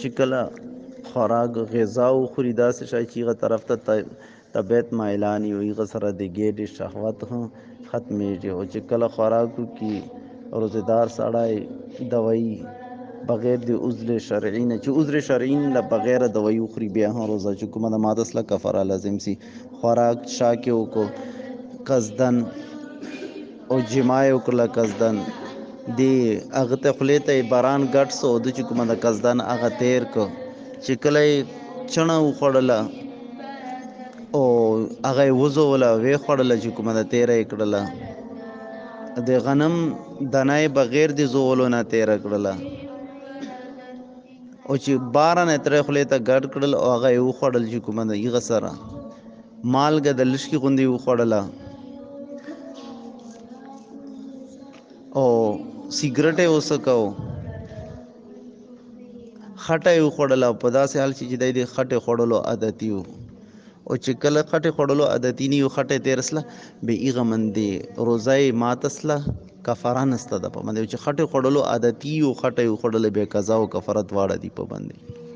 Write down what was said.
چې کله خوراک غذا او خوري داسې شای چې هغه طرف ته طبیعت مایلانی وي هغه سره د ګېډې شهوت هم ختمیږي او چې کله خوراکو کې روزدار سړی دوایي بغیر د عذر شرعي نه چې عذر شرعي نه بغیر دوایي خوري بیا هم روزه. چې کومه د ماده سره لازم سي. خوراک شا کې وکړو قصدن او جماع وکړه قصدن دی هغه ته خولې ته باران ګټ سو د چې کومه د قصدن هغه تیر کو چې کله چڼه وخوړله او هغه وزو ولا وی خوړله چې کومه د تیرې کړله د غنم دنای بغیر د زولو نه تیر کړله او چې باران تر خولې ته ګډ کړل او هغه یو خوړل چې کومه د یغه سره مالګه د لشکي غوندي وخوړله او سیګریټ یې وسکاو خټه یې وخوړله په داسې حال چې د دې خټه خوړلو عادت یو او چې کله خټه خوړلو عادت نه یو خټه تیرسله به ایغه مندې روزای ماتسله کفاران است د په مندې چې خټه خوړلو عادت یو خټه یو خوړل به قضا او کفارت واړه دی په باندې